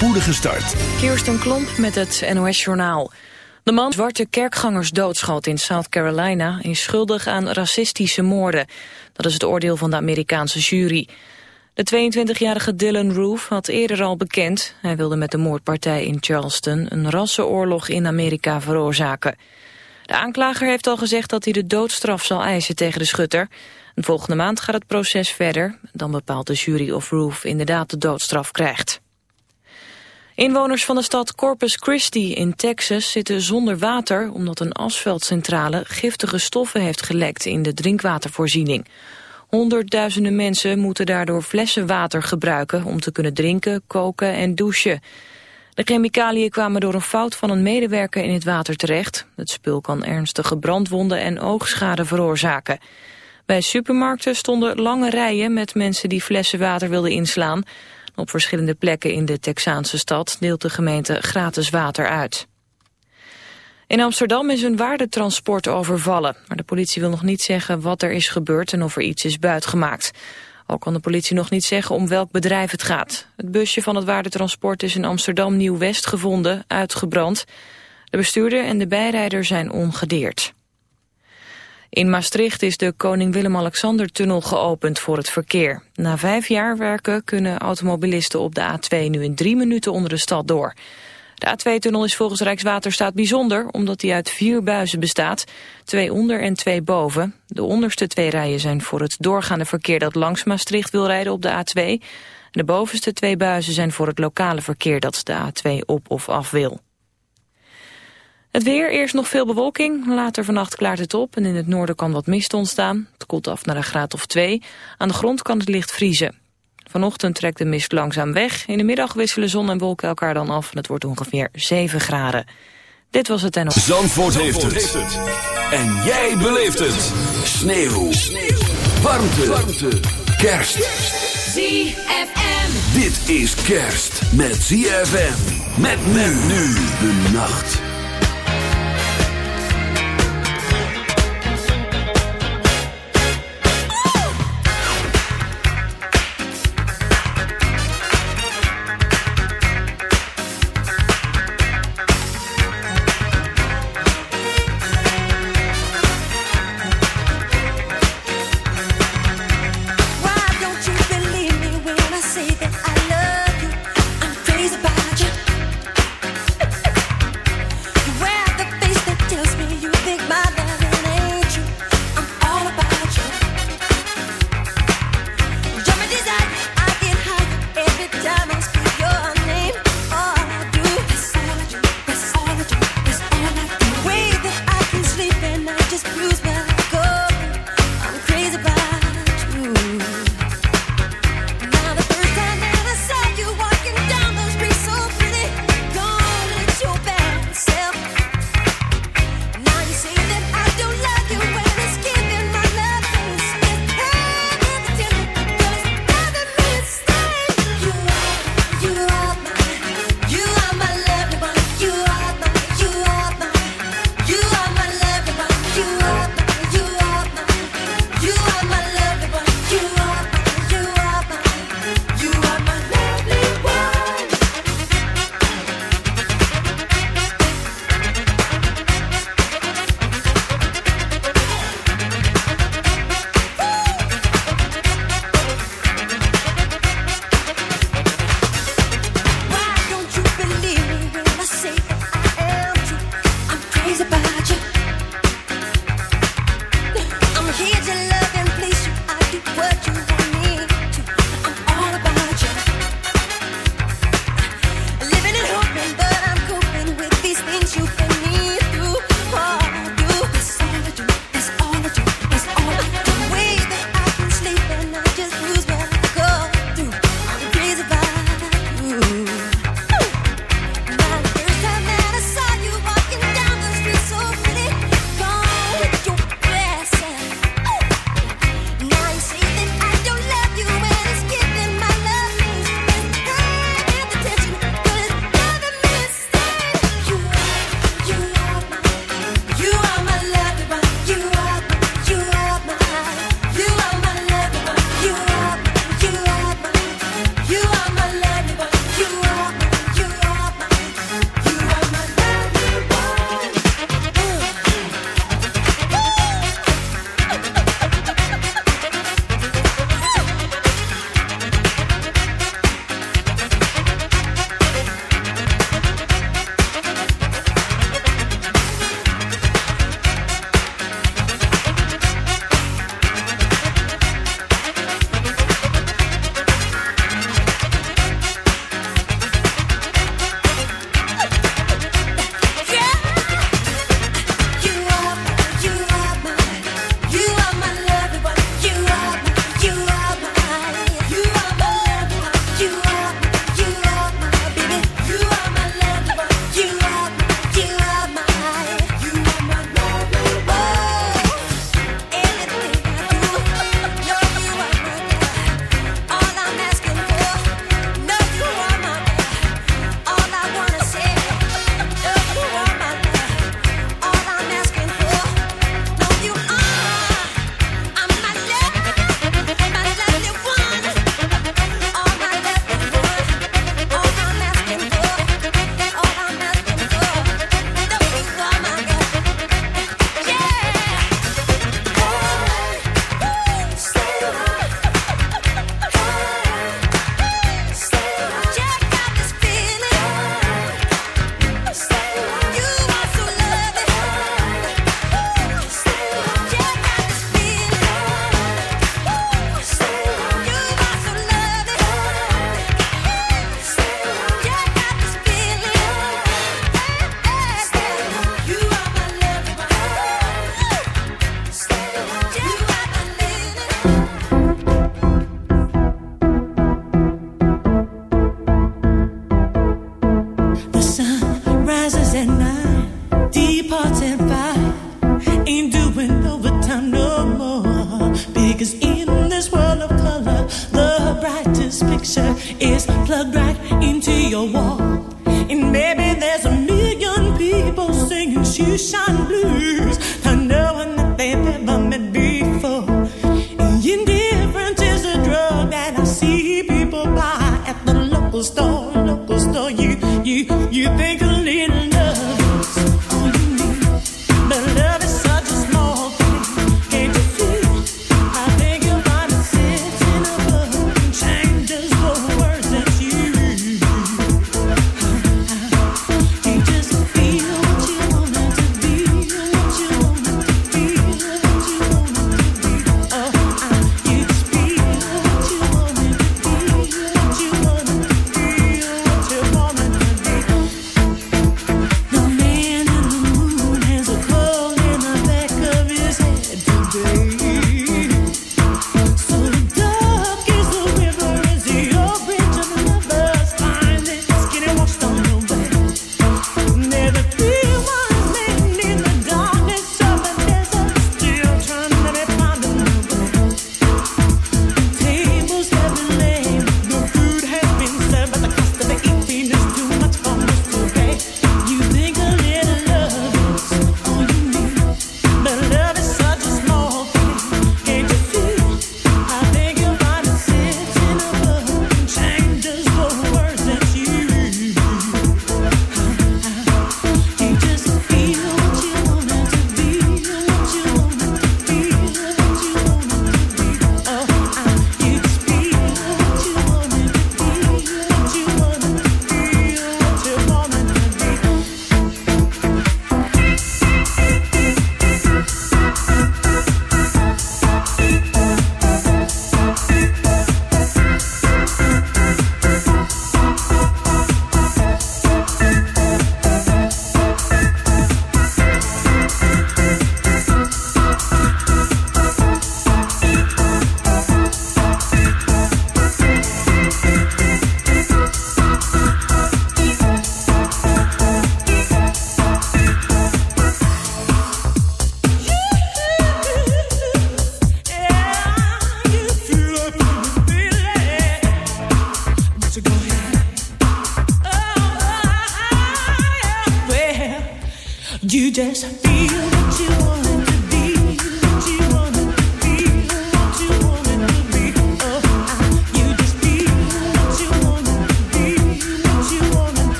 spoedige start. Kirsten Klomp met het NOS-journaal. De man zwarte kerkgangers doodschoot in South Carolina... is schuldig aan racistische moorden. Dat is het oordeel van de Amerikaanse jury. De 22-jarige Dylan Roof had eerder al bekend... hij wilde met de moordpartij in Charleston... een rassenoorlog in Amerika veroorzaken. De aanklager heeft al gezegd dat hij de doodstraf zal eisen tegen de schutter... volgende maand gaat het proces verder. Dan bepaalt de jury of Roof inderdaad de doodstraf krijgt. Inwoners van de stad Corpus Christi in Texas zitten zonder water... omdat een asfaltcentrale giftige stoffen heeft gelekt in de drinkwatervoorziening. Honderdduizenden mensen moeten daardoor flessen water gebruiken... om te kunnen drinken, koken en douchen. De chemicaliën kwamen door een fout van een medewerker in het water terecht. Het spul kan ernstige brandwonden en oogschade veroorzaken. Bij supermarkten stonden lange rijen met mensen die flessen water wilden inslaan... Op verschillende plekken in de Texaanse stad deelt de gemeente gratis water uit. In Amsterdam is een waardetransport overvallen, maar de politie wil nog niet zeggen wat er is gebeurd en of er iets is buitgemaakt. Ook kan de politie nog niet zeggen om welk bedrijf het gaat. Het busje van het waardetransport is in Amsterdam Nieuw-West gevonden, uitgebrand. De bestuurder en de bijrijder zijn ongedeerd. In Maastricht is de Koning Willem-Alexander-tunnel geopend voor het verkeer. Na vijf jaar werken kunnen automobilisten op de A2 nu in drie minuten onder de stad door. De A2-tunnel is volgens Rijkswaterstaat bijzonder omdat die uit vier buizen bestaat. Twee onder en twee boven. De onderste twee rijen zijn voor het doorgaande verkeer dat langs Maastricht wil rijden op de A2. De bovenste twee buizen zijn voor het lokale verkeer dat de A2 op of af wil. Het weer, eerst nog veel bewolking. Later vannacht klaart het op en in het noorden kan wat mist ontstaan. Het koelt af naar een graad of twee. Aan de grond kan het licht vriezen. Vanochtend trekt de mist langzaam weg. In de middag wisselen zon en wolken elkaar dan af en het wordt ongeveer 7 graden. Dit was het en... Zandvoort, heeft, het. En jij beleeft het. Sneeuw. Sneeuw. Warmte. Warmte. Kerst. ZFM. Dit is kerst met ZFM. Met men nu de nacht. you, you think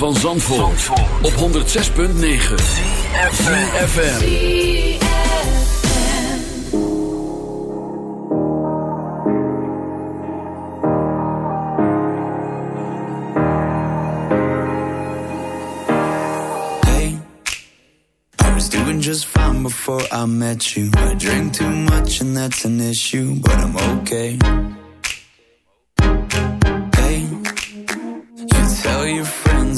van Zandvoort, op 106.9 CFFM Hey, I was doing just fine before I met you. I drink too much and that's an issue, but I'm okay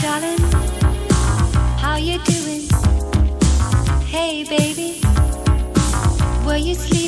darling, how you doing? Hey, baby, were you sleeping?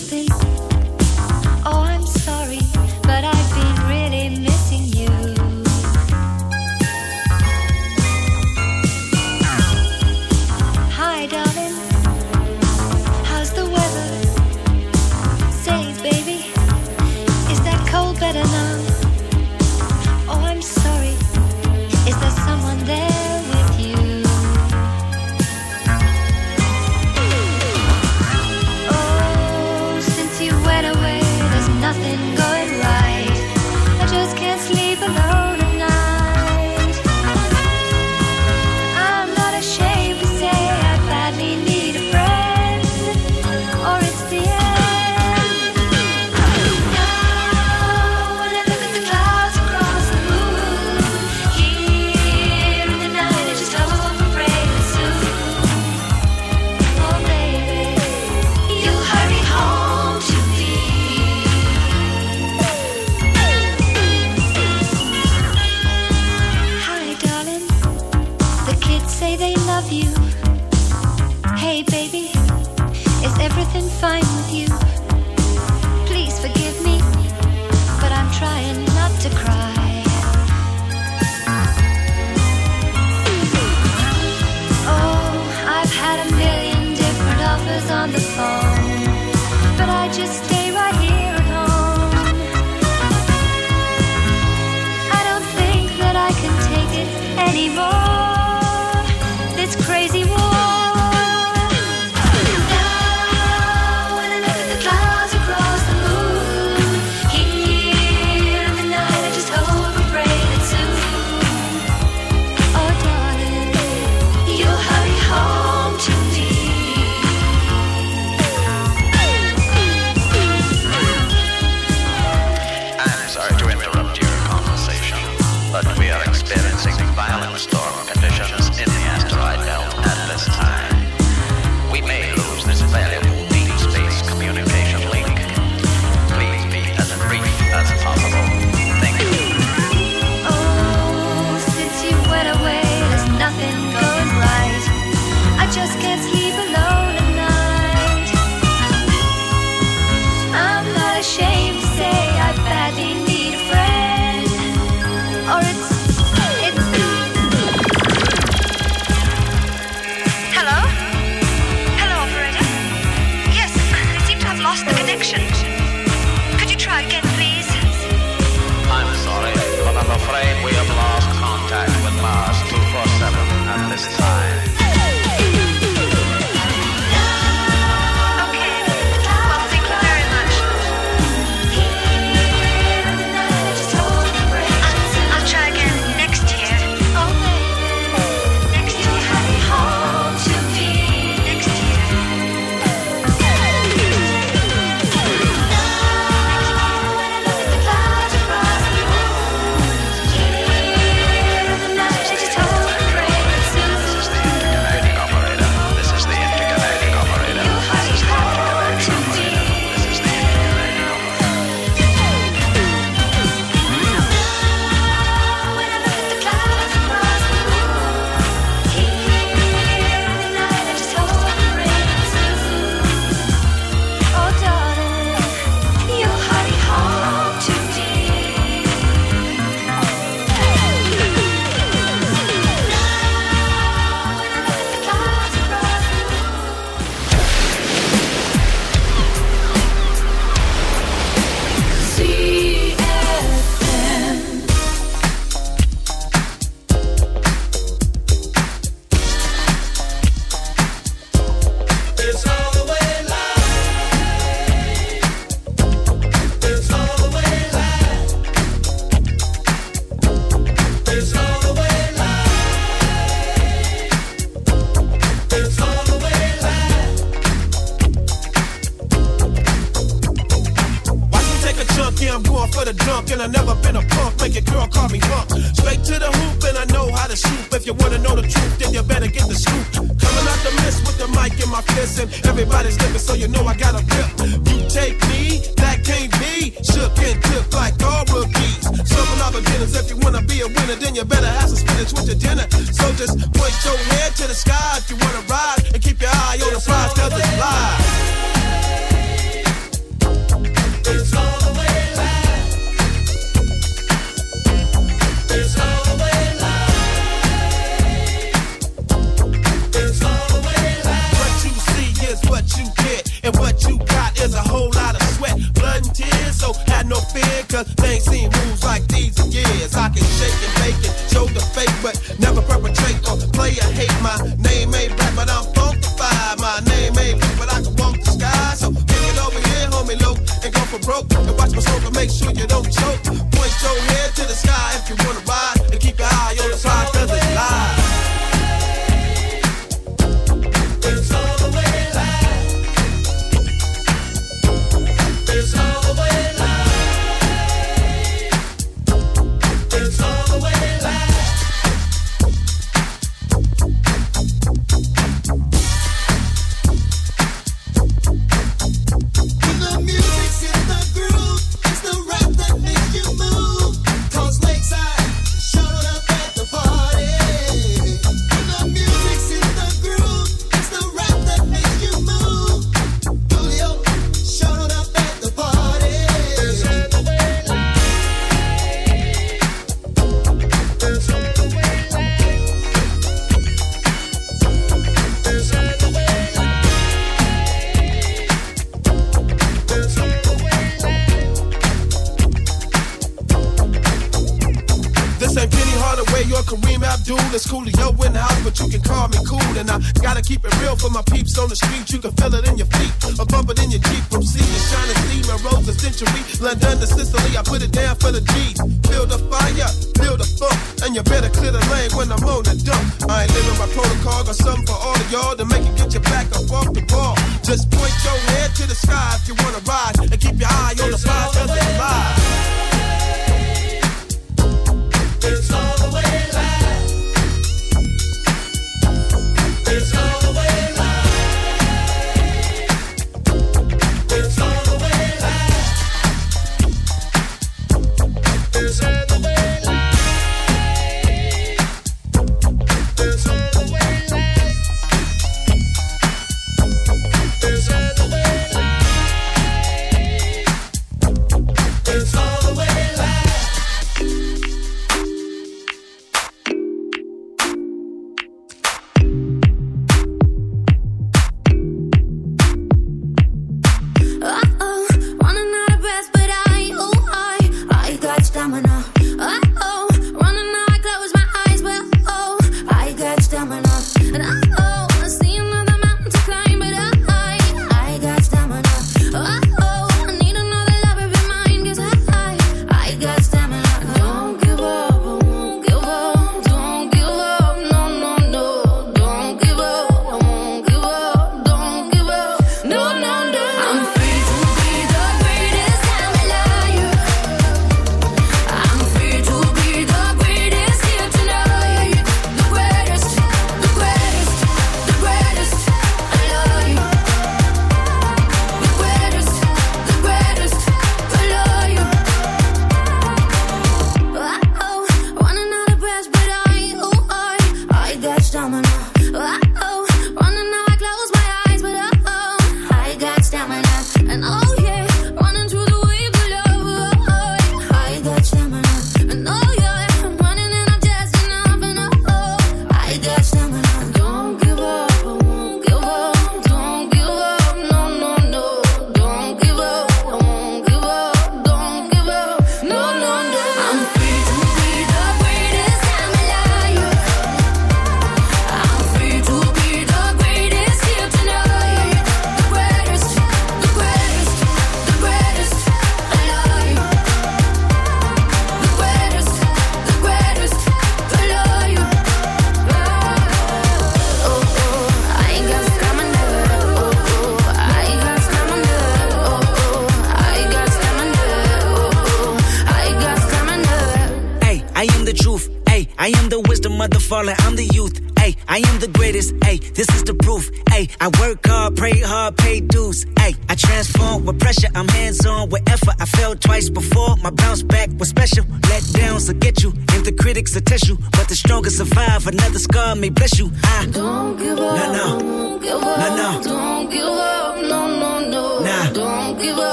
I ain't living my protocol, got something for all of y'all to make it get your back up off the ball. Just point your head to the sky if you wanna rise, and keep your eye on the prize, cause it's live.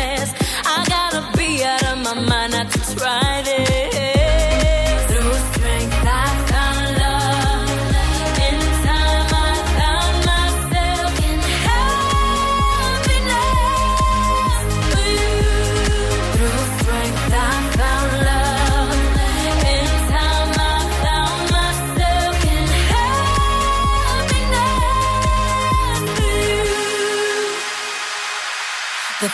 vez